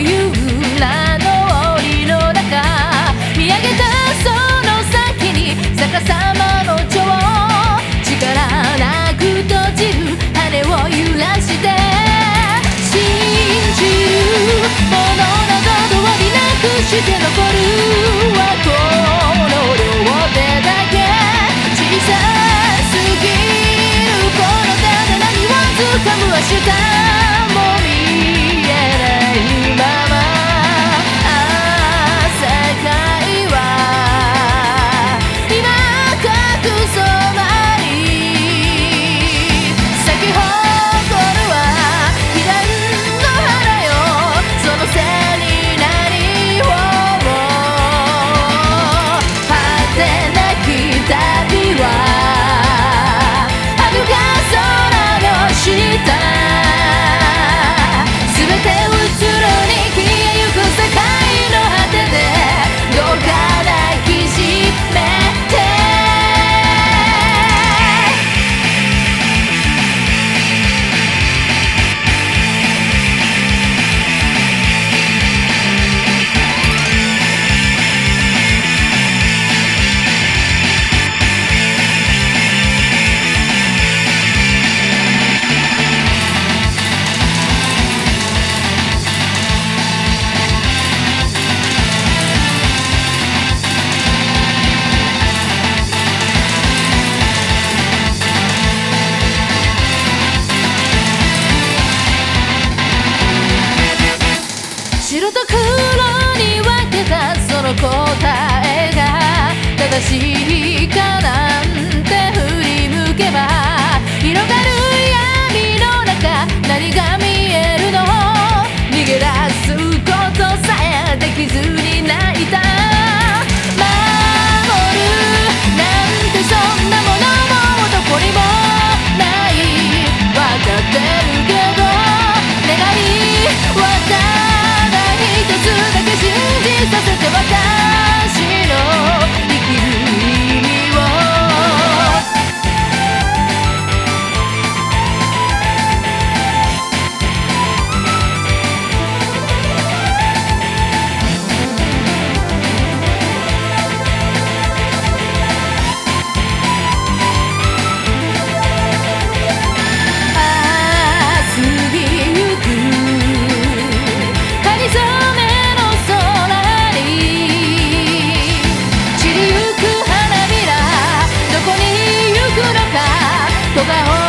いう名の檻の中見上げたその先に逆さまの蝶力なく閉じる羽を揺らして信じるものなどどうになくして残るはこの両手だけ。小さすぎるこの手で何を掴むは主 that しい Because I hope